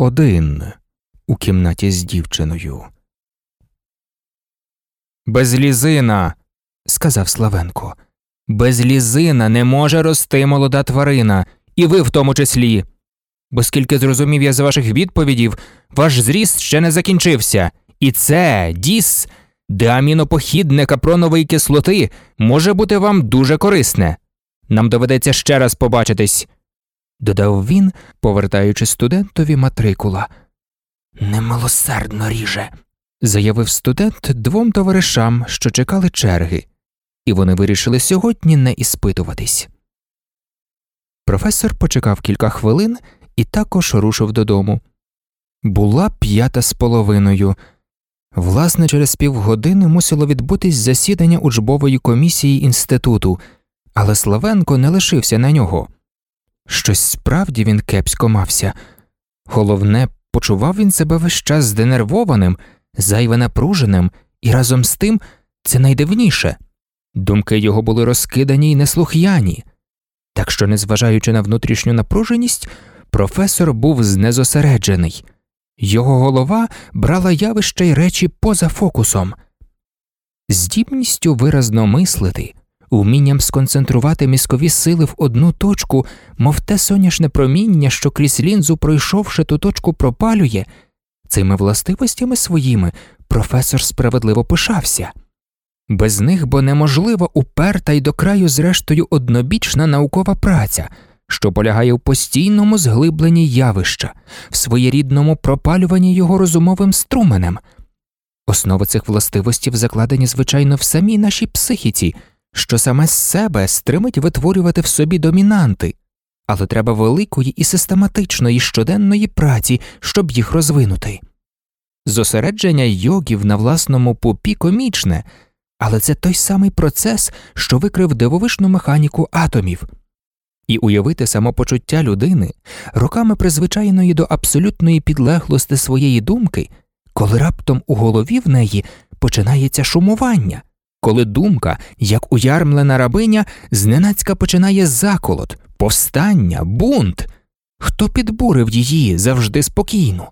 один у кімнаті з дівчиною. Без лізина, сказав Славенко. Без лізина не може рости молода тварина, і ви в тому числі. Бо скільки зрозумів я з ваших відповідів, ваш зріст ще не закінчився, і це діс, деамінопохідне капронової кислоти, може бути вам дуже корисне. Нам доведеться ще раз побачитись, додав він, повертаючи студентові матрикула. Немилосердно ріже, заявив студент двом товаришам, що чекали черги, і вони вирішили сьогодні не іспитуватись. Професор почекав кілька хвилин і також рушив додому. Була п'ята з половиною. Власне, через півгодини мусило відбутись засідання учбової комісії інституту, але Славенко не лишився на нього. Щось справді він кепсько мався. Головне, почував він себе весь час зденервованим, зайве напруженим, і разом з тим це найдивніше думки його були розкидані й неслух'яні. Так що, незважаючи на внутрішню напруженість, професор був знезосереджений, його голова брала явища й речі поза фокусом. Здібністю виразно мислити, умінням сконцентрувати мізкові сили в одну точку, мов те сонячне проміння, що крізь лінзу, пройшовши ту точку, пропалює, цими властивостями своїми професор справедливо пишався. Без них бо неможлива уперта й до краю, зрештою, однобічна наукова праця, що полягає в постійному зглибленні явища, в своєрідному пропалюванні його розумовим струменем. Основи цих властивостей закладені, звичайно, в самій нашій психіці, що саме з себе стримить витворювати в собі домінанти, але треба великої і систематичної щоденної праці, щоб їх розвинути. Зосередження йогів на власному пупі комічне, але це той самий процес, що викрив дивовишну механіку атомів. І уявити самопочуття людини, роками призвичайної до абсолютної підлеглості своєї думки, коли раптом у голові в неї починається шумування, коли думка, як уярмлена рабиня, зненацька починає заколот, повстання, бунт. Хто підбурив її завжди спокійну?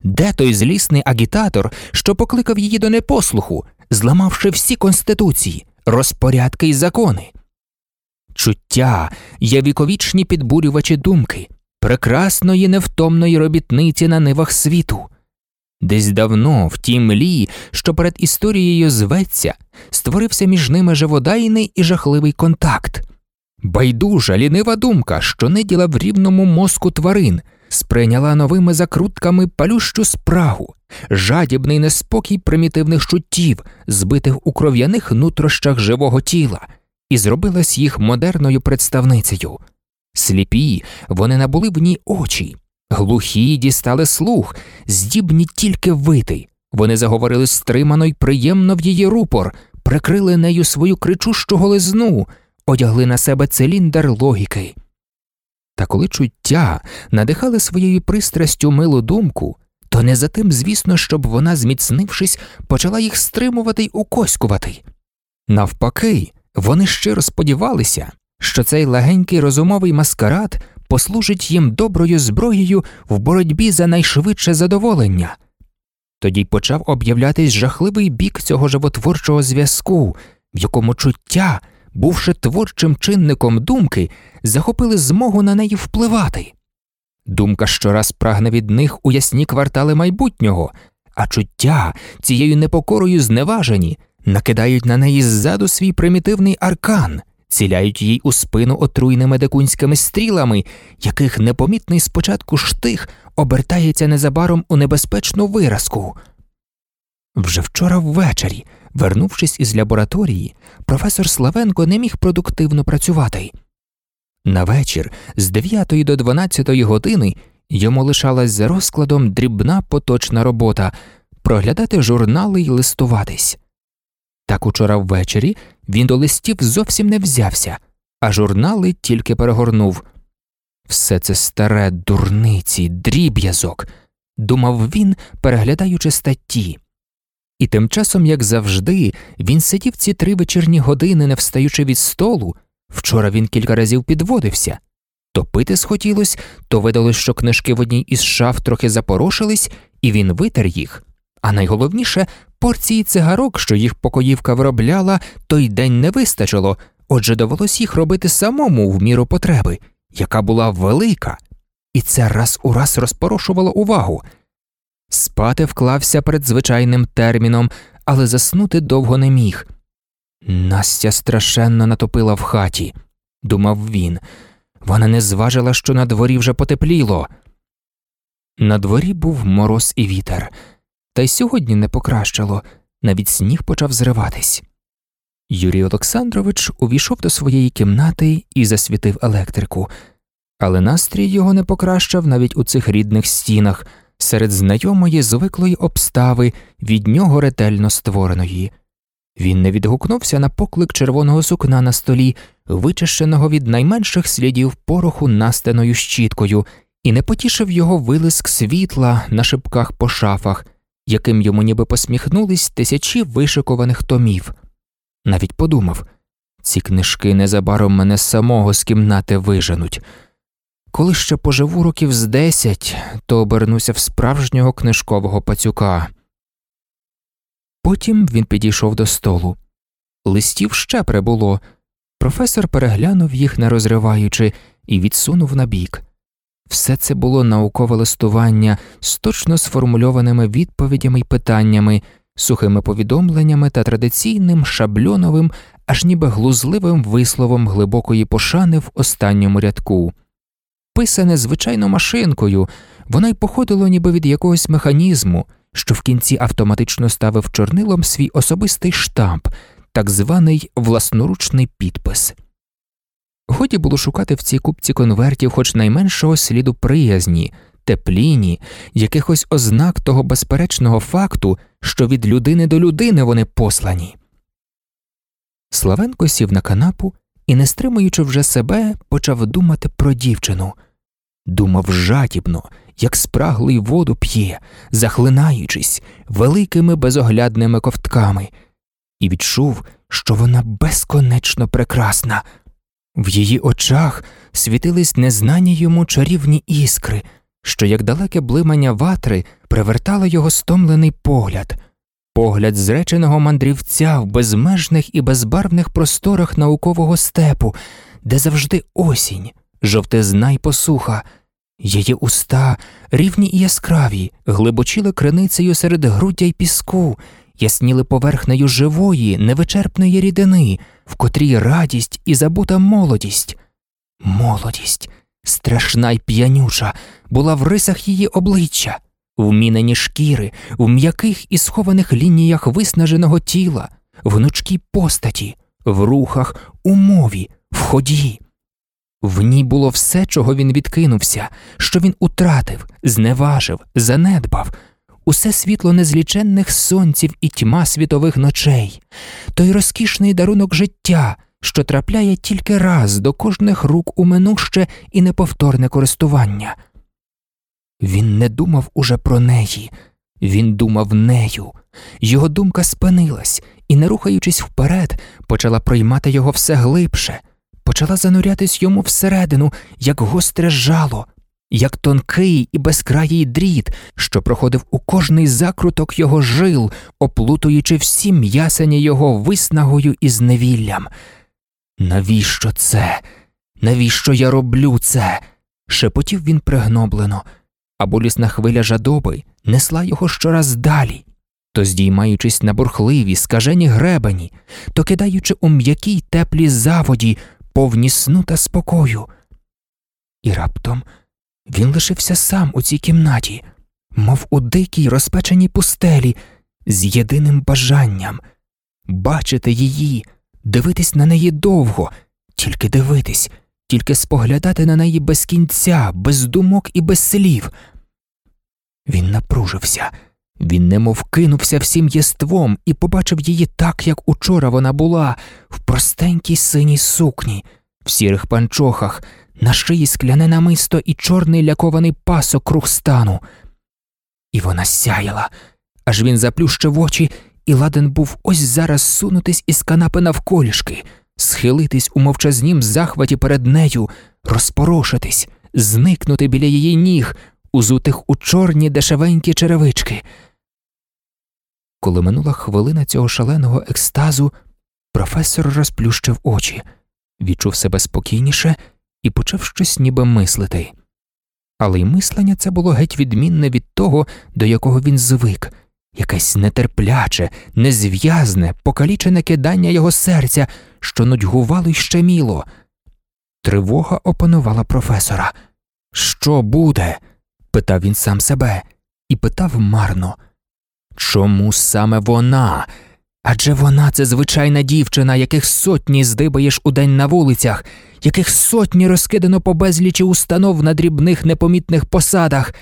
Де той злісний агітатор, що покликав її до непослуху, зламавши всі конституції, розпорядки й закони? Чуття є віковічні підбурювачі думки, прекрасної невтомної робітниці на нивах світу. Десь давно, в тій млі, що перед історією зветься, створився між ними живодайний і жахливий контакт. Байдужа, лінива думка, що ниділа в рівному мозку тварин, сприйняла новими закрутками палющу спрагу, жадібний неспокій примітивних чуттів, збитих у кров'яних нутрощах живого тіла, і зробилась їх модерною представницею. Сліпі вони набули в ній очі, глухі дістали слух, здібні тільки вити. Вони заговорили стримано й приємно в її рупор, прикрили нею свою кричущу голизну, одягли на себе циліндр логіки. Та коли чуття надихали своєю пристрастю милу думку, то не за тим, звісно, щоб вона, зміцнившись, почала їх стримувати й укоськувати. Навпаки, вони щиро сподівалися, що цей легенький розумовий маскарад послужить їм доброю зброєю в боротьбі за найшвидше задоволення. Тоді почав об'являтись жахливий бік цього животворчого зв'язку, в якому чуття, бувши творчим чинником думки, захопили змогу на неї впливати. Думка щораз прагне від них у ясні квартали майбутнього, а чуття цією непокорою зневажені накидають на неї ззаду свій примітивний аркан, ціляють їй у спину отруйними дикунськими стрілами, яких непомітний спочатку штих обертається незабаром у небезпечну виразку. Вже вчора ввечері, вернувшись із лабораторії, професор Славенко не міг продуктивно працювати. На вечір з 9 до 12 години йому лишалась за розкладом дрібна поточна робота проглядати журнали й листуватись. Так учора ввечері він до листів зовсім не взявся, а журнали тільки перегорнув. Все це старе дурниці, дріб'язок, думав він, переглядаючи статті. І тим часом, як завжди, він сидів ці три вечірні години, не встаючи від столу. Вчора він кілька разів підводився, То пити схотілось, то видалось, що книжки в одній із шаф трохи запорошились, і він витер їх. А найголовніше, порції цигарок, що їх покоївка виробляла, той день не вистачило, отже, довелось їх робити самому в міру потреби, яка була велика, і це раз у раз розпорошувало увагу. Спати вклався перед звичайним терміном, але заснути довго не міг. Настя страшенно натопила в хаті, думав він. Вона не зважила, що на дворі вже потепліло. На дворі був мороз і вітер, та й сьогодні не покращило, навіть сніг почав зриватись. Юрій Олександрович увійшов до своєї кімнати і засвітив електрику, але настрій його не покращав навіть у цих рідних стінах, серед знайомої звиклої обстави від нього ретельно створеної. Він не відгукнувся на поклик червоного сукна на столі, вичищеного від найменших слідів пороху настеною щіткою, і не потішив його вилиск світла на шибках по шафах, яким йому ніби посміхнулись тисячі вишикуваних томів. Навіть подумав ці книжки незабаром мене самого з кімнати виженуть. Коли ще поживу років з десять, то обернуся в справжнього книжкового пацюка. Потім він підійшов до столу. Листів ще прибуло. Професор переглянув їх, не розриваючи, і відсунув набік. Все це було наукове листування з точно сформульованими відповідями й питаннями, сухими повідомленнями та традиційним шабльоновим, аж ніби глузливим висловом глибокої пошани в останньому рядку. Писане звичайно машинкою, воно й походило ніби від якогось механізму, що в кінці автоматично ставив чорнилом свій особистий штамп, так званий власноручний підпис. Годі було шукати в цій купці конвертів хоч найменшого сліду приязні, тепліні, якихось ознак того безперечного факту, що від людини до людини вони послані. Славенко сів на канапу і, не стримуючи вже себе, почав думати про дівчину. Думав жадібно, як спраглий воду п'є, захлинаючись великими безоглядними ковтками, і відчув, що вона безконечно прекрасна. В її очах світились незнані йому чарівні іскри, що, як далеке блимання ватри, привертало його стомлений погляд, погляд зреченого мандрівця в безмежних і безбарвних просторах наукового степу, де завжди осінь, жовтизна й посуха. Її уста, рівні і яскраві, глибочіли криницею серед груддя й піску, ясніли поверхнею живої, невичерпної рідини, в котрій радість і забута молодість. Молодість, страшна й п'янюча, була в рисах її обличчя, в мінені шкіри, в м'яких і схованих лініях виснаженого тіла, в гнучкій постаті, в рухах, у мові, в ході. В ній було все, чого він відкинувся, що він утратив, зневажив, занедбав, усе світло незліченних сонців і тьма світових ночей, той розкішний дарунок життя, що трапляє тільки раз до кожних рук у минуще і неповторне користування. Він не думав уже про неї, він думав нею, його думка спинилась і, не рухаючись вперед, почала приймати його все глибше почала занурятись йому всередину, як гостре жало, як тонкий і безкраїй дріт, що проходив у кожний закруток його жил, оплутуючи всі м'ясені його виснагою і зневіллям. Навіщо це? Навіщо я роблю це? шепотів він пригноблено, а болісна хвиля жадоби несла його щораз далі. То здіймаючись на бурхливі, скажені гребені, то кидаючи у м'якій теплій заводі повні сну та спокою. І раптом він лишився сам у цій кімнаті, мов у дикій розпеченій пустелі, з єдиним бажанням бачити її, дивитись на неї довго, тільки дивитись, тільки споглядати на неї без кінця, без думок і без слів. Він напружився. Він немов кинувся всім єством і побачив її так, як учора вона була, в простенькій синій сукні, в сірих панчохах, на шиї скляне намисто і чорний лякований пасок круг стану. І вона сяяла, аж він заплющив очі і ладен був ось зараз сунутись із канапи навколішки, схилитись у мовчазнім захваті перед нею, розпорошитись, зникнути біля її ніг, узутих у чорні дешевенькі черевички. Коли минула хвилина цього шаленого екстазу, професор розплющив очі, відчув себе спокійніше і почав щось ніби мислити. Але й мислення це було геть відмінне від того, до якого він звик, якесь нетерпляче, незв'язне, покалічене кидання його серця, що нудьгувало й щеміло. Тривога опанувала професора. Що буде? питав він сам себе, і питав марно. Чому саме вона? Адже вона це звичайна дівчина, яких сотні здибаєш у день на вулицях, яких сотні розкидано по безлічі установ на дрібних непомітних посадах,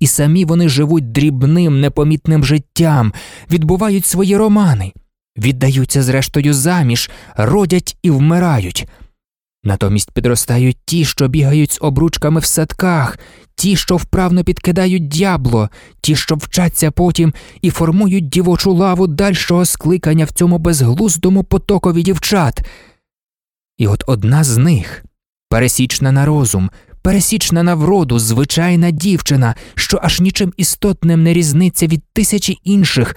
і самі вони живуть дрібним непомітним життям, відбувають свої романи, віддаються зрештою заміж, родять і вмирають. Натомість підростають ті, що бігають з обручками в садках, ті, що вправно підкидають дябло, ті, що вчаться потім і формують дівочу лаву дальшого скликання в цьому безглуздому потокові дівчат. І от одна з них пересічна на розум, пересічна на вроду, звичайна дівчина, що аж нічим істотним не різниться від тисячі інших,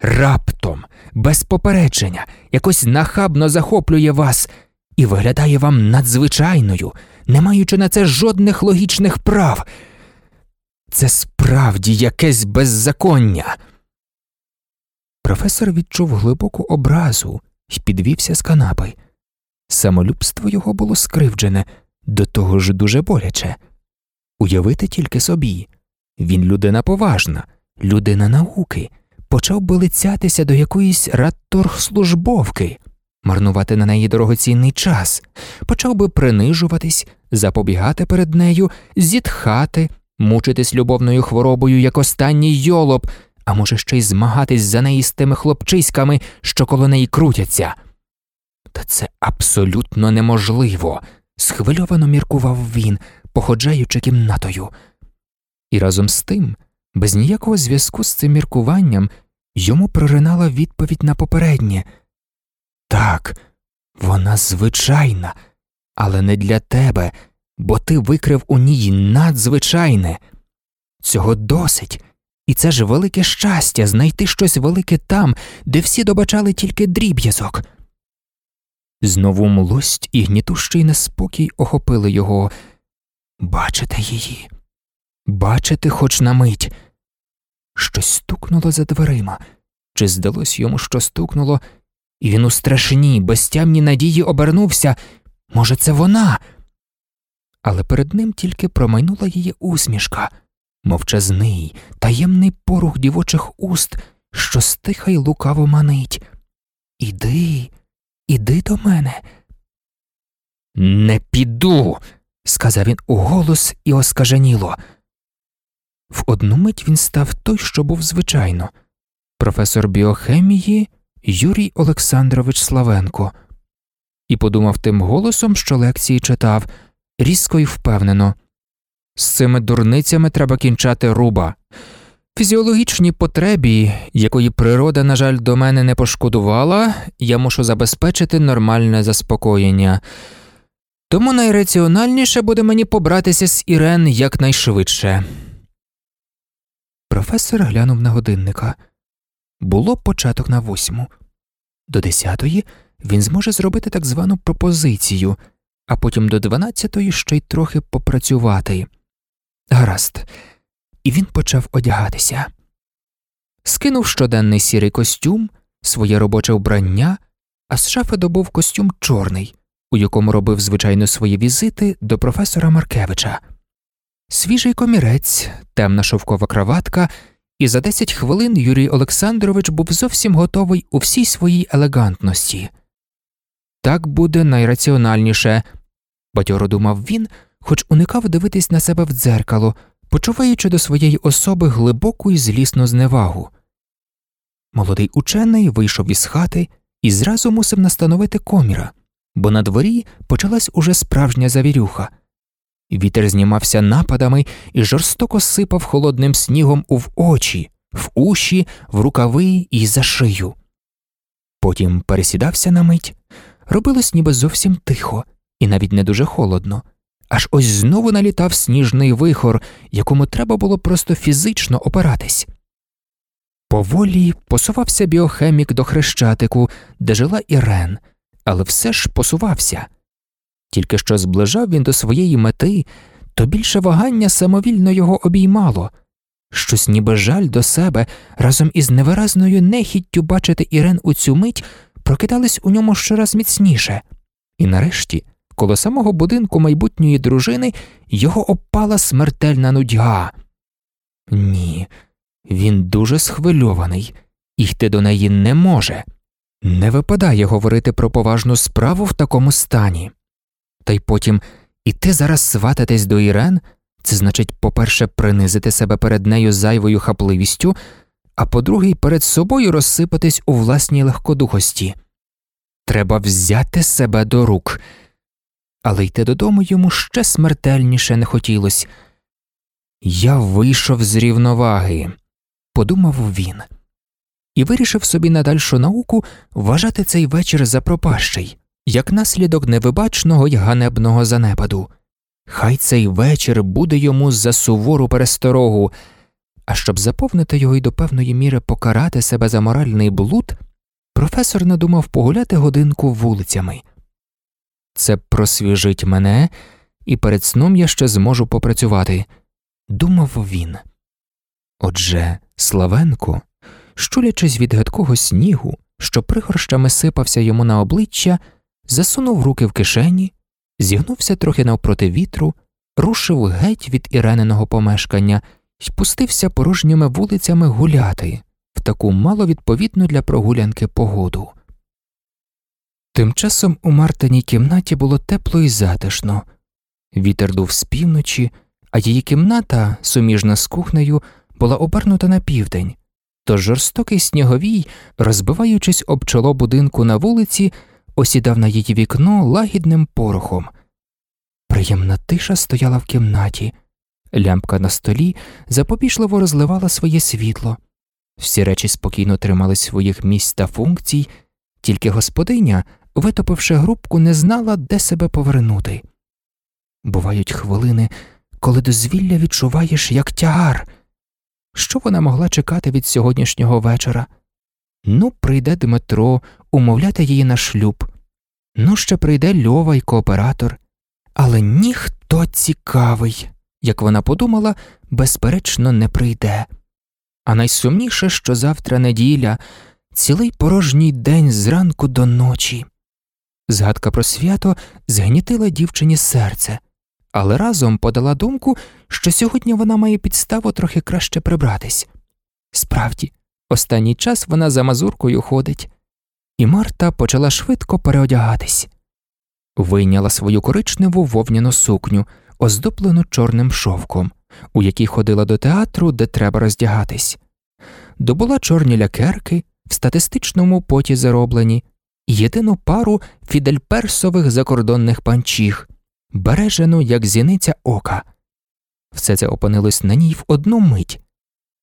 раптом, без попередження, якось нахабно захоплює вас і виглядає вам надзвичайною, не маючи на це жодних логічних прав. Це справді якесь беззаконня. Професор відчув глибоку образу і підвівся з канапи. Самолюбство його було скривджене, до того ж дуже боляче. Уявити тільки собі він людина поважна, людина науки, почав би лицятися до якоїсь радторгслужбовки, марнувати на неї дорогоцінний час, почав би принижуватись, запобігати перед нею, зітхати, мучитись любовною хворобою, як останній йолоп, а може ще й змагатись за неї з тими хлопчиськами, що коло неї крутяться. Та це абсолютно неможливо, схвильовано міркував він, походжаючи кімнатою. І разом з тим, без ніякого зв'язку з цим міркуванням, йому проринала відповідь на попереднє так, вона звичайна, але не для тебе, бо ти викрив у ній надзвичайне. Цього досить, і це ж велике щастя знайти щось велике там, де всі добачали тільки дріб'язок. Знову млость і гнітущий неспокій охопили його. Бачите її, бачити хоч на мить. Щось стукнуло за дверима, чи здалось йому, що стукнуло, і він у страшній, безтямній надії обернувся може, це вона. Але перед ним тільки промайнула її усмішка, мовчазний, таємний порух дівочих уст, що стиха й лукаво манить. Іди, іди до мене. Не піду, сказав він уголос і оскаженіло. В одну мить він став той, що був звичайно, професор біохемії Юрій Олександрович Славенко, і подумав тим голосом, що лекції читав, різко й впевнено з цими дурницями треба кінчати руба. Фізіологічній потребі, якої природа, на жаль, до мене не пошкодувала, я мушу забезпечити нормальне заспокоєння. Тому найраціональніше буде мені побратися з Ірен якнайшвидше. Професор глянув на годинника. Було початок на восьму. До десятої він зможе зробити так звану пропозицію, а потім до дванадцятої ще й трохи попрацювати. Гаразд, і він почав одягатися. Скинув щоденний сірий костюм, своє робоче вбрання, а з шафи добув костюм чорний, у якому робив звичайно свої візити до професора Маркевича. Свіжий комірець, темна шовкова краватка і за 10 хвилин Юрій Олександрович був зовсім готовий у всій своїй елегантності. Так буде найраціональніше, бадьоро думав він, хоч уникав дивитись на себе в дзеркало, почуваючи до своєї особи глибоку і злісну зневагу. Молодий учений вийшов із хати і зразу мусив настановити коміра, бо на дворі почалась уже справжня завірюха. Вітер знімався нападами і жорстоко сипав холодним снігом у в очі, в уші, в рукави і за шию. Потім пересідався на мить, робилось ніби зовсім тихо і навіть не дуже холодно. Аж ось знову налітав сніжний вихор, якому треба було просто фізично опиратись. Поволі посувався біохемік до хрещатику, де жила Ірен, але все ж посувався. Тільки що зближав він до своєї мети, то більше вагання самовільно його обіймало, щось ніби жаль до себе разом із невиразною нехіттю бачити Ірен у цю мить прокидались у ньому щораз міцніше, і нарешті, коло самого будинку майбутньої дружини, його опала смертельна нудьга. Ні, він дуже схвильований, і йти до неї не може. Не випадає говорити про поважну справу в такому стані. Та й потім іти зараз свататись до Ірен це значить, по-перше, принизити себе перед нею зайвою хапливістю, а по-друге, перед собою розсипатись у власній легкодухості. Треба взяти себе до рук, але йти додому йому ще смертельніше не хотілося. Я вийшов з рівноваги, подумав він, і вирішив собі на дальшу науку вважати цей вечір за пропащий, як наслідок невибачного й ганебного занепаду. Хай цей вечір буде йому за сувору пересторогу, а щоб заповнити його і до певної міри покарати себе за моральний блуд, професор надумав погуляти годинку вулицями. Це просвіжить мене, і перед сном я ще зможу попрацювати, думав він. Отже, Славенко, щулячись від гидкого снігу, що пригорщами сипався йому на обличчя, засунув руки в кишені, зігнувся трохи навпроти вітру, рушив геть від ірениного помешкання і пустився порожніми вулицями гуляти в таку маловідповідну для прогулянки погоду. Тим часом у Мартиній кімнаті було тепло і затишно, вітер дув з півночі, а її кімната, суміжна з кухнею, була обернута на південь, тож жорстокий сніговій, розбиваючись об чоло будинку на вулиці, осідав на її вікно лагідним порохом. Приємна тиша стояла в кімнаті, лямпка на столі запобіжливо розливала своє світло, всі речі спокійно тримали своїх місць та функцій, тільки господиня, витопивши грубку, не знала, де себе повернути. Бувають хвилини, коли дозвілля відчуваєш як тягар. Що вона могла чекати від сьогоднішнього вечора? Ну, прийде Дмитро умовляти її на шлюб, ну ще прийде льова й кооператор, але ніхто цікавий, як вона подумала, безперечно, не прийде. А найсумніше, що завтра неділя, цілий порожній день зранку до ночі. Згадка про свято згнітила дівчині серце, але разом подала думку, що сьогодні вона має підставу трохи краще прибратись. Справді, останній час вона за мазуркою ходить, і Марта почала швидко переодягатись, вийняла свою коричневу вовняну сукню, оздоблену чорним шовком, у якій ходила до театру, де треба роздягатись, добула чорні лякерки в статистичному поті зароблені, єдину пару фідельперсових закордонних панчіх, бережену, як зіниця ока. Все це опинилось на ній в одну мить.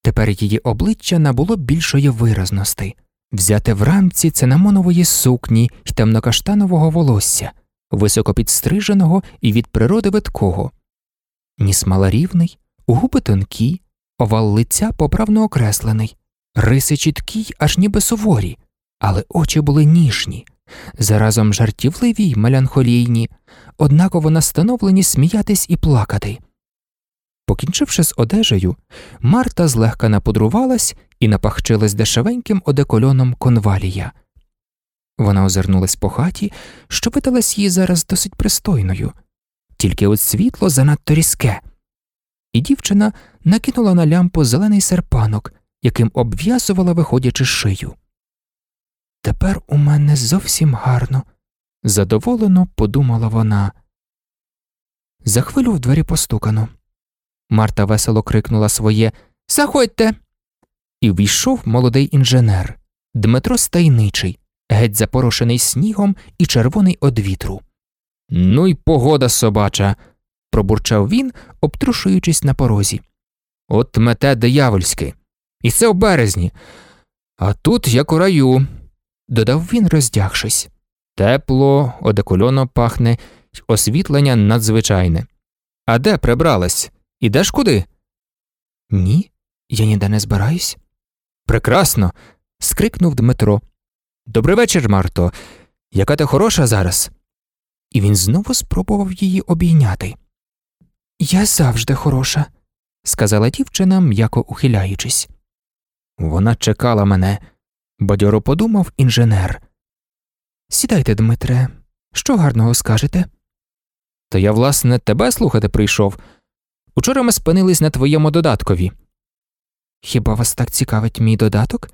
Тепер її обличчя набуло більшої виразності, взяте в рамці цинамонової сукні й темнокаштанового волосся, високо підстриженого і від природи видкого, ніс малорівний, губи тонкі, овал лиця поправно окреслений, риси чіткі, аж ніби суворі, але очі були ніжні, заразом жартівливі й меланхолійні, однаково настановлені сміятись і плакати. Покінчивши з одежею, Марта злегка напудрувалась і напахчилась дешевеньким одекольоном конвалія. Вона озирнулась по хаті, що видалась їй зараз досить пристойною, тільки от світло занадто різке, і дівчина накинула на лямпу зелений серпанок, яким обв'язувала, виходячи шию. Тепер у мене зовсім гарно, задоволено подумала вона. За хвилю в двері постукано. Марта весело крикнула своє Заходьте. І війшов молодий інженер Дмитро Стайничий, геть запорошений снігом і червоний од вітру. Ну й погода собача, пробурчав він, обтрушуючись на порозі. От мете диявольськи. І це в березні. А тут як у раю, додав він, роздягшись. Тепло, одекольоно пахне, освітлення надзвичайне. А де прибралась? Ідеш куди? Ні, я ніде не збираюсь. Прекрасно. скрикнув Дмитро. Добрий вечір, Марто. Яка ти хороша зараз? І він знову спробував її обійняти. Я завжди хороша, сказала дівчина, м'яко ухиляючись. Вона чекала мене, бадьоро подумав інженер. Сідайте, Дмитре, що гарного скажете? То я, власне, тебе слухати прийшов. Учора ми спинились на твоєму додаткові. Хіба вас так цікавить мій додаток?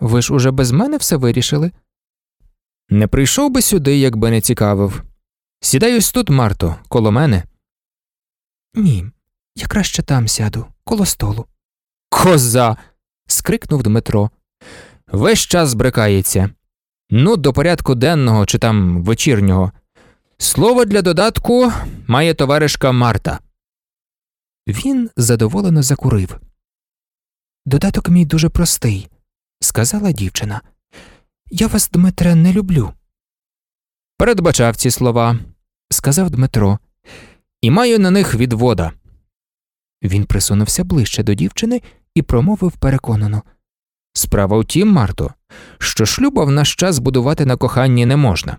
Ви ж уже без мене все вирішили? Не прийшов би сюди, якби не цікавив. Сідай ось тут, Марто, коло мене. Ні, я краще там сяду, коло столу. Коза. скрикнув Дмитро. Весь час збрикається. Ну, до порядку денного чи там вечірнього. Слово для додатку має товаришка Марта. Він задоволено закурив. Додаток мій дуже простий, сказала дівчина. Я вас, Дмитре, не люблю. Передбачав ці слова, сказав Дмитро, і маю на них відвода. Він присунувся ближче до дівчини і промовив переконано Справа в тім, Марто, що шлюба в наш час будувати на коханні не можна.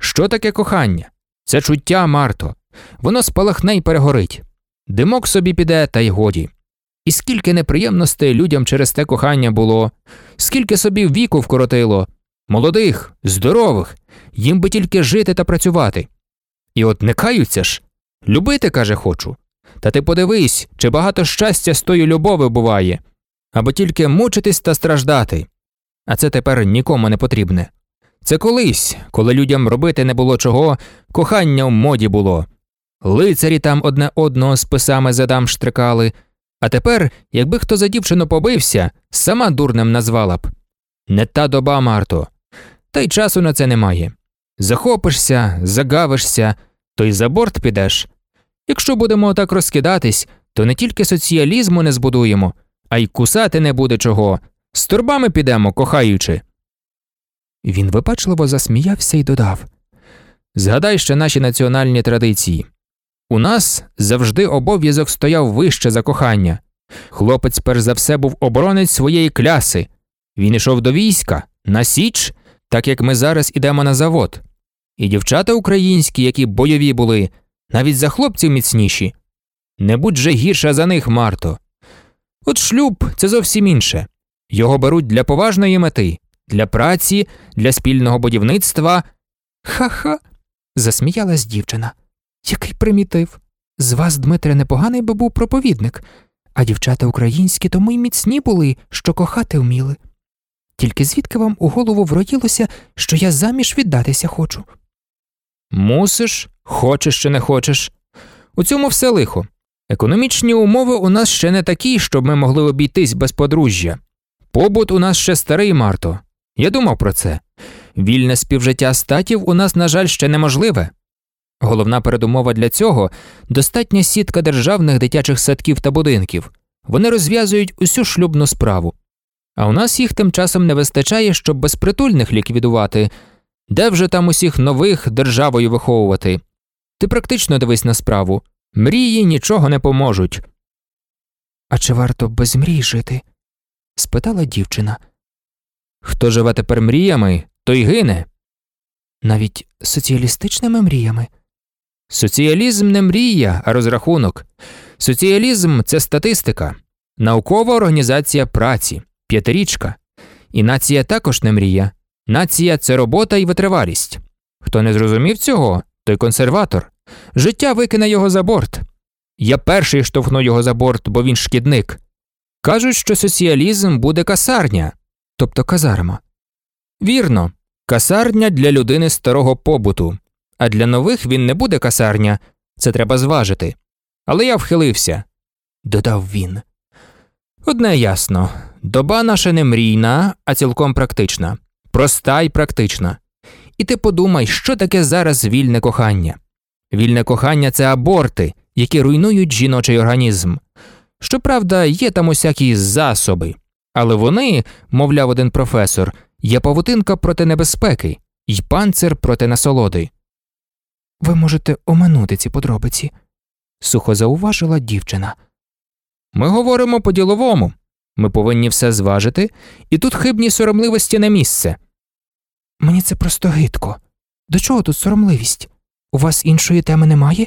Що таке кохання? Це чуття, Марто, воно спалахне й перегорить. Димок собі піде, та й годі. І скільки неприємностей людям через те кохання було, скільки собі віку вкоротило, молодих, здорових, їм би тільки жити та працювати. І от не каються ж. Любити, каже, хочу. Та ти подивись, чи багато щастя з тої любови буває, або тільки мучитись та страждати. А це тепер нікому не потрібне. Це колись, коли людям робити не було чого, кохання в моді було. Лицарі там одне одного з писами задам штрикали, а тепер, якби хто за дівчину побився, сама дурним назвала б. Не та доба, Марто, та й часу на це немає. Захопишся, загавишся, то й за борт підеш. Якщо будемо так розкидатись, то не тільки соціалізму не збудуємо, а й кусати не буде чого. З турбами підемо, кохаючи. Він випачливо засміявся і додав Згадай ще наші національні традиції. У нас завжди обов'язок стояв вище за кохання. Хлопець перш за все був оборонець своєї кляси. Він ішов до війська, на січ, так як ми зараз ідемо на завод. І дівчата українські, які бойові були, навіть за хлопців міцніші. Не будь же гірша за них, Марто. От шлюб це зовсім інше. Його беруть для поважної мети, для праці, для спільного будівництва. Ха-ха. засміялась дівчина. Який примітив. З вас, Дмитре, непоганий би був проповідник, а дівчата українські тому й міцні були, що кохати вміли. Тільки звідки вам у голову вроділося, що я заміж віддатися хочу? Мусиш, хочеш чи не хочеш. У цьому все лихо. Економічні умови у нас ще не такі, щоб ми могли обійтись без подружжя. Побут у нас ще старий Марто. Я думав про це. Вільне співжиття статів у нас, на жаль, ще неможливе. Головна передумова для цього достатня сітка державних дитячих садків та будинків. Вони розв'язують усю шлюбну справу. А у нас їх тим часом не вистачає, щоб безпритульних ліквідувати, де вже там усіх нових державою виховувати. Ти практично дивись на справу мрії нічого не поможуть. А чи варто без мрій жити? спитала дівчина. Хто живе тепер мріями, той гине. Навіть соціалістичними мріями. Соціалізм не мрія, а розрахунок. Соціалізм це статистика, наукова організація праці, п'ятирічка. І нація також не мрія. Нація це робота і витривалість. Хто не зрозумів цього, той консерватор. Життя викине його за борт. Я перший штовхну його за борт, бо він шкідник. Кажуть, що соціалізм буде касарня, тобто казарма. Вірно, касарня для людини старого побуту, а для нових він не буде касарня, це треба зважити. Але я вхилився, додав він. Одне ясно доба наша не мрійна, а цілком практична, проста й практична. І ти подумай, що таке зараз вільне кохання. Вільне кохання це аборти, які руйнують жіночий організм. Щоправда, є там усякі засоби, але вони, мовляв один професор, є павутинка проти небезпеки, й панцир проти насолоди. Ви можете оминути ці подробиці, сухо зауважила дівчина. Ми говоримо по діловому. Ми повинні все зважити, і тут хибні соромливості на місце. Мені це просто гидко. До чого тут соромливість? У вас іншої теми немає?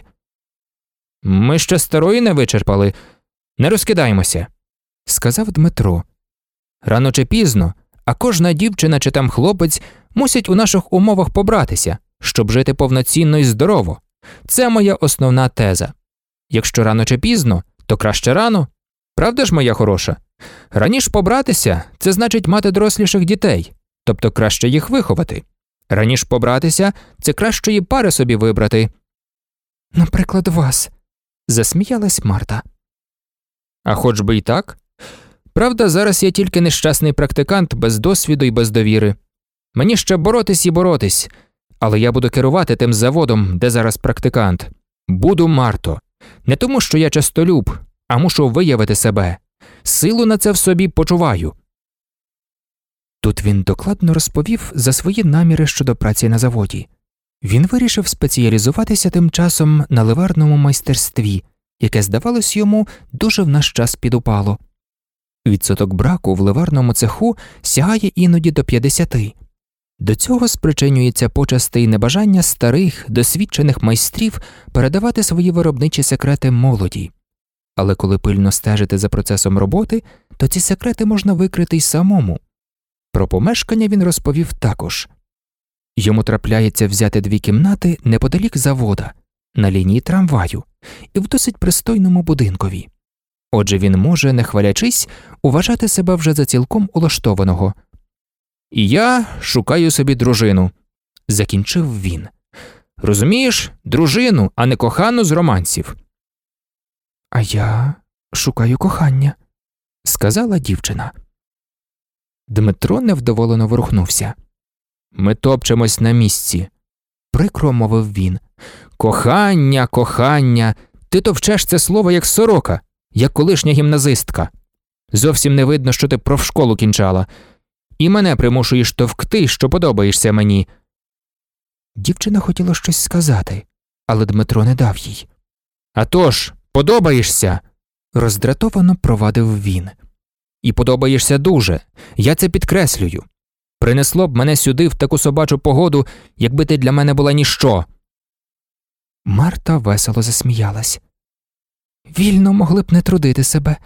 Ми ще старої не вичерпали, не розкидаємося, сказав Дмитро. Рано чи пізно, а кожна дівчина чи там хлопець мусять у наших умовах побратися, щоб жити повноцінно і здорово. Це моя основна теза. Якщо рано чи пізно, то краще рано. Правда ж, моя хороша? Раніше побратися це значить мати доросліших дітей, тобто краще їх виховати. Раніше побратися це кращої пари собі вибрати. Наприклад, вас, засміялась Марта. А хоч би й так. Правда, зараз я тільки нещасний практикант без досвіду і без довіри. Мені ще боротись і боротись, але я буду керувати тим заводом, де зараз практикант. Буду Марто. Не тому, що я частолюб, а мушу виявити себе. Силу на це в собі почуваю. Тут він докладно розповів за свої наміри щодо праці на заводі. Він вирішив спеціалізуватися тим часом на ливарному майстерстві, яке, здавалось йому, дуже в наш час підупало. Відсоток браку в ливарному цеху сягає іноді до 50. До цього спричинюється почасте й небажання старих, досвідчених майстрів передавати свої виробничі секрети молоді. Але коли пильно стежити за процесом роботи, то ці секрети можна викрити й самому. Про помешкання він розповів також йому трапляється взяти дві кімнати неподалік завода, на лінії трамваю і в досить пристойному будинкові. Отже, він може, не хвалячись, уважати себе вже за цілком улаштованого. І я шукаю собі дружину, закінчив він. Розумієш, дружину, а не кохану з романсів. А я шукаю кохання, сказала дівчина. Дмитро невдоволено ворухнувся. Ми топчемось на місці, прикро мовив він. Кохання, кохання, ти товчеш це слово як сорока, як колишня гімназистка. Зовсім не видно, що ти профшколу кінчала, і мене примушуєш товкти, що подобаєшся мені. Дівчина хотіла щось сказати, але Дмитро не дав їй. «А тож, подобаєшся? роздратовано провадив він. І подобаєшся дуже, я це підкреслюю. Принесло б мене сюди в таку собачу погоду, якби ти для мене була ніщо. Марта весело засміялась. Вільно могли б не трудити себе.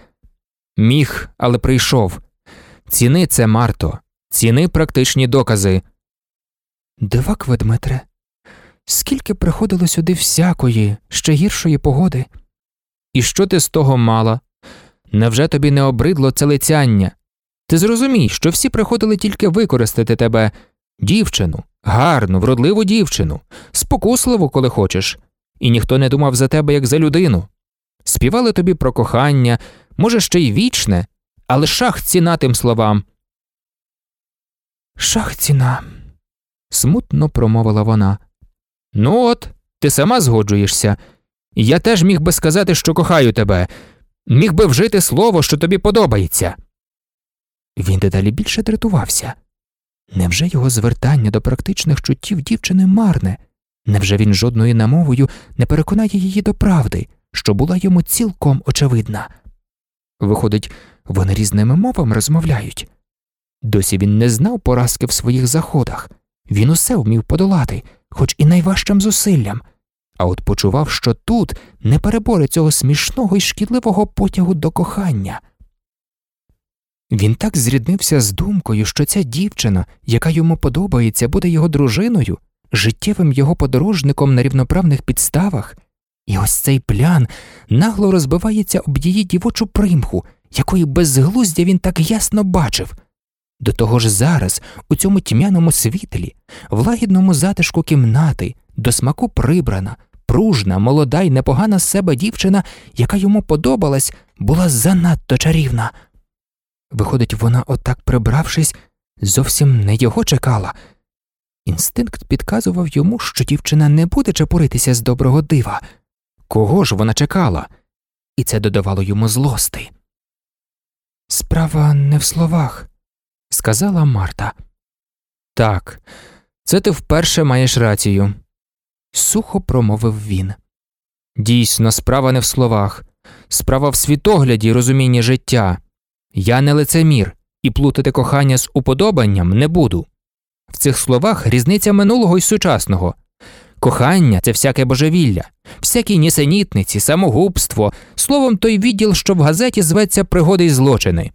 Міг, але прийшов. Ціни це, Марто, ціни практичні докази. Дивак ви, Дмитре, скільки приходило сюди всякої, ще гіршої погоди. І що ти з того мала? Невже тобі не обридло це лицяння? Ти зрозумій, що всі приходили тільки використати тебе, дівчину, гарну, вродливу дівчину, спокусливу, коли хочеш, і ніхто не думав за тебе як за людину. Співали тобі про кохання, може, ще й вічне, але шах ціна тим словам. Шах ціна, смутно промовила вона. Ну от, ти сама згоджуєшся. Я теж міг би сказати, що кохаю тебе, міг би вжити слово, що тобі подобається. Він дедалі більше дратувався. Невже його звертання до практичних чуттів дівчини марне? Невже він жодною намовою не переконає її до правди, що була йому цілком очевидна? Виходить, вони різними мовами розмовляють. Досі він не знав поразки в своїх заходах, він усе вмів подолати, хоч і найважчим зусиллям, а от почував, що тут не перебори цього смішного і шкідливого потягу до кохання. Він так зріднився з думкою, що ця дівчина, яка йому подобається, буде його дружиною, життєвим його подорожником на рівноправних підставах, і ось цей плян нагло розбивається об її дівочу примху, якої безглуздя він так ясно бачив. До того ж зараз, у цьому тьмяному світлі, в лагідному затишку кімнати, до смаку прибрана, пружна, молода й непогана з себе дівчина, яка йому подобалась, була занадто чарівна. Виходить, вона, отак прибравшись, зовсім не його чекала. Інстинкт підказував йому, що дівчина не буде чепуритися з доброго дива. Кого ж вона чекала? І це додавало йому злости. Справа не в словах, сказала Марта. Так, Це ти вперше маєш рацію. Сухо промовив він. Дійсно, справа не в словах, справа в світогляді і розумінні життя. Я не лицемір і плутати кохання з уподобанням не буду. В цих словах різниця минулого і сучасного. Кохання це всяке божевілля, всякі нісенітниці, самогубство, словом, той відділ, що в газеті зветься пригоди й злочини.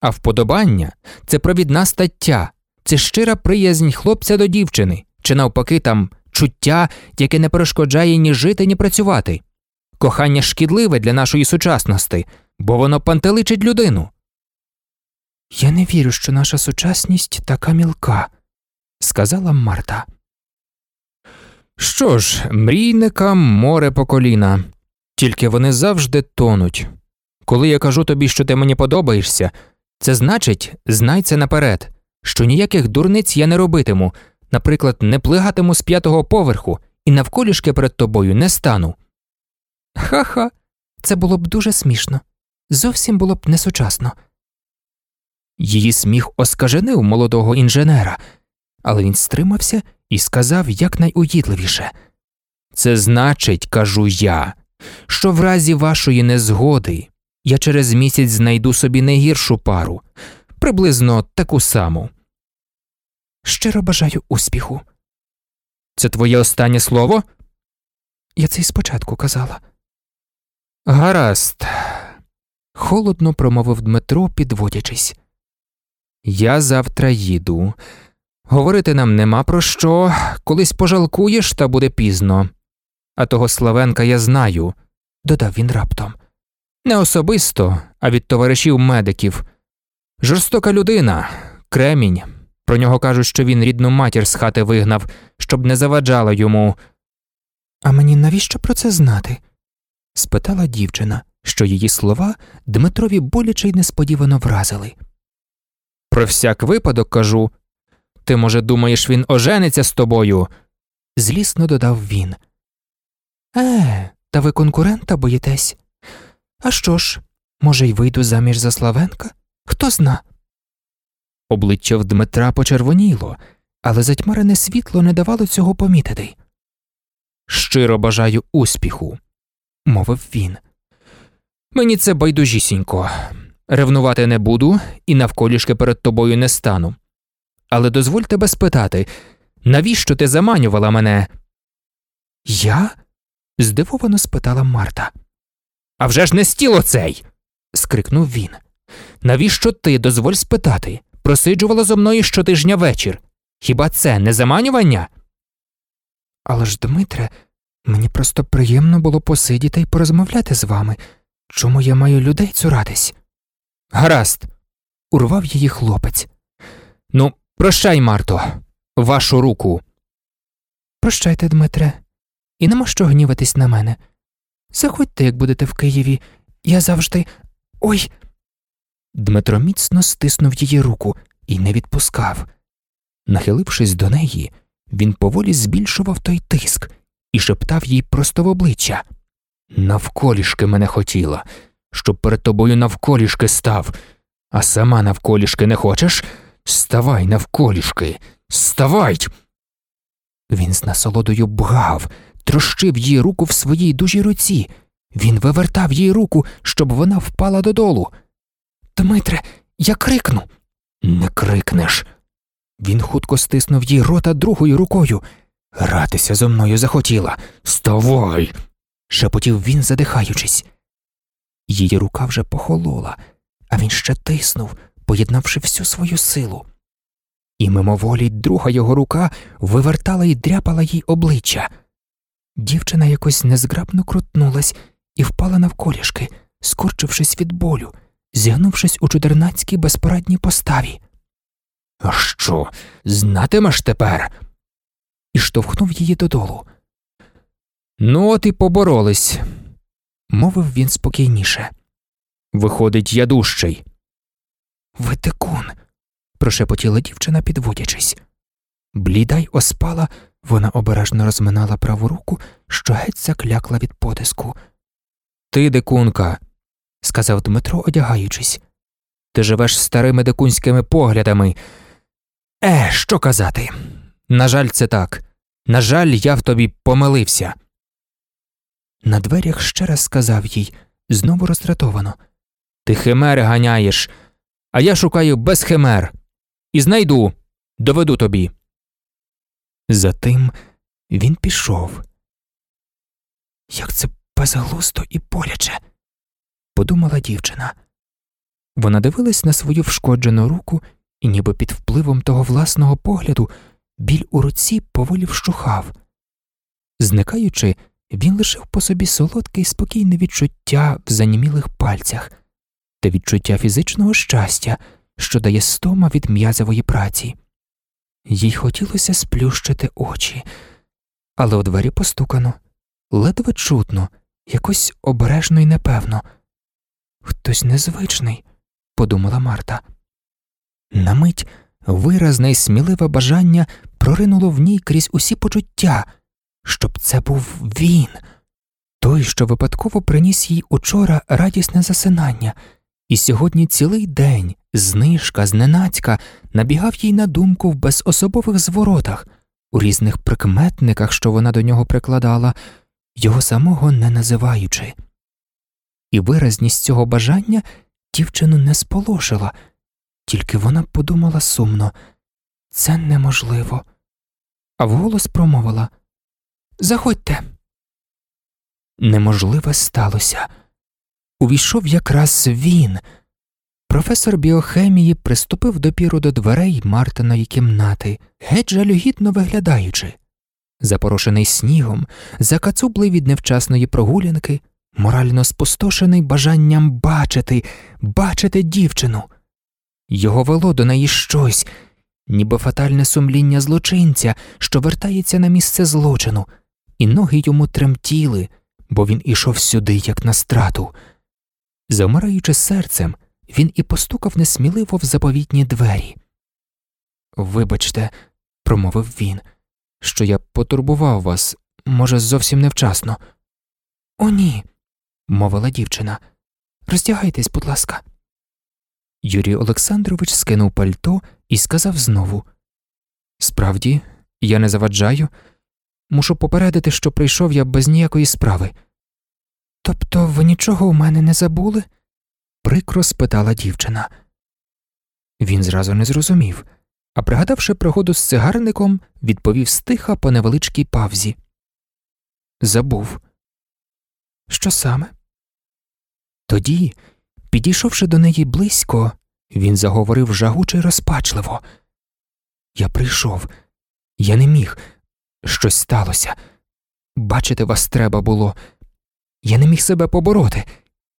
А вподобання це провідна стаття, це щира приязнь хлопця до дівчини, чи навпаки там чуття, яке не перешкоджає ні жити, ні працювати. Кохання шкідливе для нашої сучасності, бо воно пантеличить людину. Я не вірю, що наша сучасність така мілка, сказала Марта. Що ж, мрійникам море по коліна, тільки вони завжди тонуть. Коли я кажу тобі, що ти мені подобаєшся, це значить, знай це наперед, що ніяких дурниць я не робитиму, наприклад, не плигатиму з п'ятого поверху і навколішки перед тобою не стану. Ха ха, це було б дуже смішно, зовсім було б несучасно. Її сміх оскаженив молодого інженера, але він стримався і сказав якнайуїдливіше Це значить, кажу я, що в разі вашої незгоди я через місяць знайду собі не гіршу пару, приблизно таку саму. Щиро бажаю успіху. Це твоє останнє слово? Я це й спочатку казала. Гаразд, Холодно промовив Дмитро, підводячись. я завтра їду. Говорити нам нема про що, колись пожалкуєш, та буде пізно. А того Славенка я знаю, додав він раптом. не особисто, а від товаришів медиків. Жорстока людина, кремінь. Про нього кажуть, що він рідну матір з хати вигнав, щоб не заваджала йому. А мені навіщо про це знати? спитала дівчина, що її слова Дмитрові боляче й несподівано вразили. Про всяк випадок кажу. Ти, може, думаєш, він ожениться з тобою? злісно додав він. Е, та ви конкурента боїтесь? А що ж, може, й вийду заміж за Славенка? Хто зна? Обличчя в Дмитра почервоніло, але затьмарене світло не давало цього помітити, щиро бажаю успіху. мовив він. Мені це байдужісінько. Ревнувати не буду і навколішки перед тобою не стану. Але дозволь тебе спитати, навіщо ти заманювала мене? Я? здивовано спитала Марта. А вже ж не стіл оцей. скрикнув він. Навіщо ти, дозволь спитати, просиджувала зо мною щотижня вечір? Хіба це не заманювання? Але ж, Дмитре, мені просто приємно було посидіти і порозмовляти з вами. Чому я маю людей цуратись? Гаразд, урвав її хлопець. ну, прощай, Марто, вашу руку. Прощайте, Дмитре, і нема що гніватись на мене. Заходьте, як будете в Києві, я завжди. Ой. Дмитро міцно стиснув її руку і не відпускав. Нахилившись до неї, він поволі збільшував той тиск і шептав їй просто в обличчя. Навколішки мене хотіла, щоб перед тобою навколішки став, а сама навколішки не хочеш? Ставай навколішки, ставай. Він з насолодою бгав, трощив їй руку в своїй дужій руці. Він вивертав їй руку, щоб вона впала додолу. Дмитре, я крикну. Не крикнеш. Він хутко стиснув їй рота другою рукою. Гратися зо мною захотіла. Ставай. шепотів він, задихаючись. Її рука вже похолола, а він ще тиснув, поєднавши всю свою силу. І мимоволі друга його рука вивертала і дряпала їй обличчя. Дівчина якось незграбно крутнулась і впала навколішки, скорчившись від болю, зігнувшись у чудернацькій безпорадній поставі. А що, знатимеш тепер? І штовхнув її додолу. Ну, от і поборолись, мовив він спокійніше. Виходить, я дужчий. Ви дикун, прошепотіла дівчина, підводячись. Бліда й оспала, вона обережно розминала праву руку, що геть заклякла від потиску. Ти, дикунка, сказав Дмитро, одягаючись. Ти живеш старими дикунськими поглядами. Е, що казати? На жаль, це так. На жаль, я в тобі помилився. На дверях ще раз сказав їй, знову роздратовано. Ти химери ганяєш, а я шукаю без химер. І знайду, доведу тобі. Затим він пішов. Як це безглусто і боляче, подумала дівчина. Вона дивилась на свою вшкоджену руку, і ніби під впливом того власного погляду біль у руці поволі вщухав. Зникаючи, він лишив по собі солодке й спокійне відчуття в занімілих пальцях та відчуття фізичного щастя, що дає стома від м'язової праці. Їй хотілося сплющити очі, але у двері постукано, ледве чутно, якось обережно й непевно. Хтось незвичний, подумала Марта. На мить виразне й сміливе бажання проринуло в ній крізь усі почуття, щоб це був він, той, що випадково приніс їй учора радісне засинання, і сьогодні цілий день, знижка, зненацька, набігав їй на думку в безособових зворотах, у різних прикметниках, що вона до нього прикладала, його самого не називаючи. І виразність цього бажання дівчину не сполошила, тільки вона подумала сумно це неможливо, а вголос промовила Заходьте. Неможливе сталося. Увійшов якраз він. Професор біохемії приступив допіру до дверей Мартиної кімнати, геть жалюгідно виглядаючи. Запорошений снігом, закацублий від невчасної прогулянки, морально спустошений бажанням бачити, бачити дівчину. Його вело до неї щось, ніби фатальне сумління злочинця, що вертається на місце злочину, і ноги йому тремтіли, бо він ішов сюди, як на страту. Замираючи серцем, він і постукав несміливо в заповітні двері. Вибачте, промовив він, що я потурбував вас, може, зовсім невчасно. О, ні, мовила дівчина. Роздягайтесь, будь ласка. Юрій Олександрович скинув пальто і сказав знову Справді, я не заваджаю. Мушу попередити, що прийшов я без ніякої справи. Тобто ви нічого у мене не забули? прикро спитала дівчина. Він зразу не зрозумів, а пригадавши пригоду з цигарником, відповів стиха по невеличкій павзі. Забув. Що саме? Тоді, підійшовши до неї близько, він заговорив жагуче й розпачливо. Я прийшов, я не міг, щось сталося. Бачити вас треба було. Я не міг себе побороти,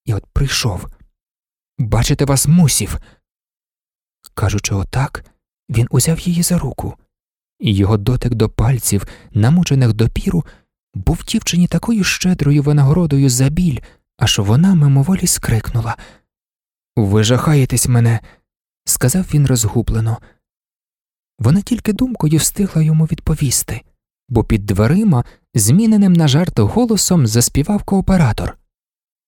і от прийшов. Бачити вас мусів. Кажучи отак, він узяв її за руку, і його дотик до пальців, намучених допіру, був дівчині такою щедрою винагородою за біль, аж вона мимоволі скрикнула. Ви жахаєтесь мене, сказав він розгублено. Вона тільки думкою встигла йому відповісти, бо під дверима, зміненим на жарт голосом, заспівав кооператор.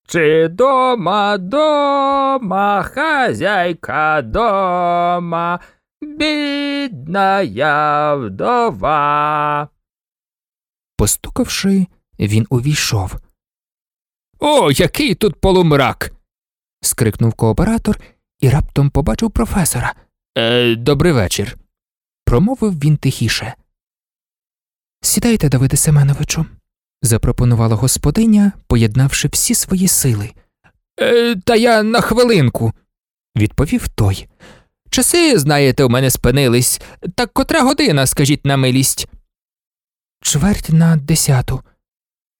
Чи дома, дома, хазяйка дома, бідна я вдова. Постукавши, він увійшов. О, який тут полумрак. скрикнув кооператор і раптом побачив професора. Е, Добрий вечір. Промовив він тихіше. Сідайте, Давиде Семеновичу, запропонувала господиня, поєднавши всі свої сили. Е, Та я на хвилинку. Відповів той. Часи, знаєте, у мене спинились. Так котра година, скажіть на милість. Чверть на десяту,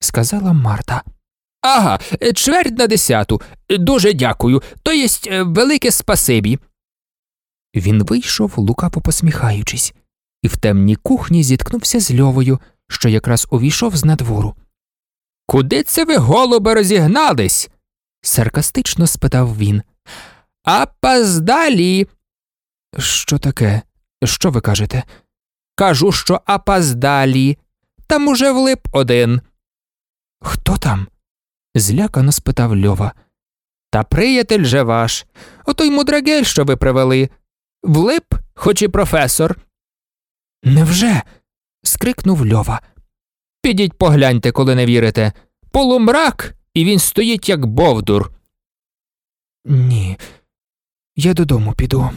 сказала Марта. Ага, чверть на десяту. Дуже дякую. То єсть е, велике спасибі. Він вийшов, лукаво посміхаючись, і в темній кухні зіткнувся з льовою, що якраз увійшов з надвору. Куди це ви, голубе, розігнались? Саркастично спитав він. Апаздалі. Що таке? Що ви кажете? Кажу, що апаздалі. Там уже влип один. Хто там? злякано спитав Льова. Та приятель же ваш. Отой мудрагель, що ви привели. Влип, хоч і професор. Невже? скрикнув Льова. Підіть погляньте, коли не вірите. Полумрак, і він стоїть як бовдур. Ні, я додому піду,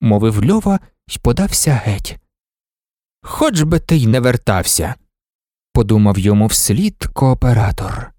мовив Льова й подався геть. Хоч би ти й не вертався. Подумав йому вслід кооператор.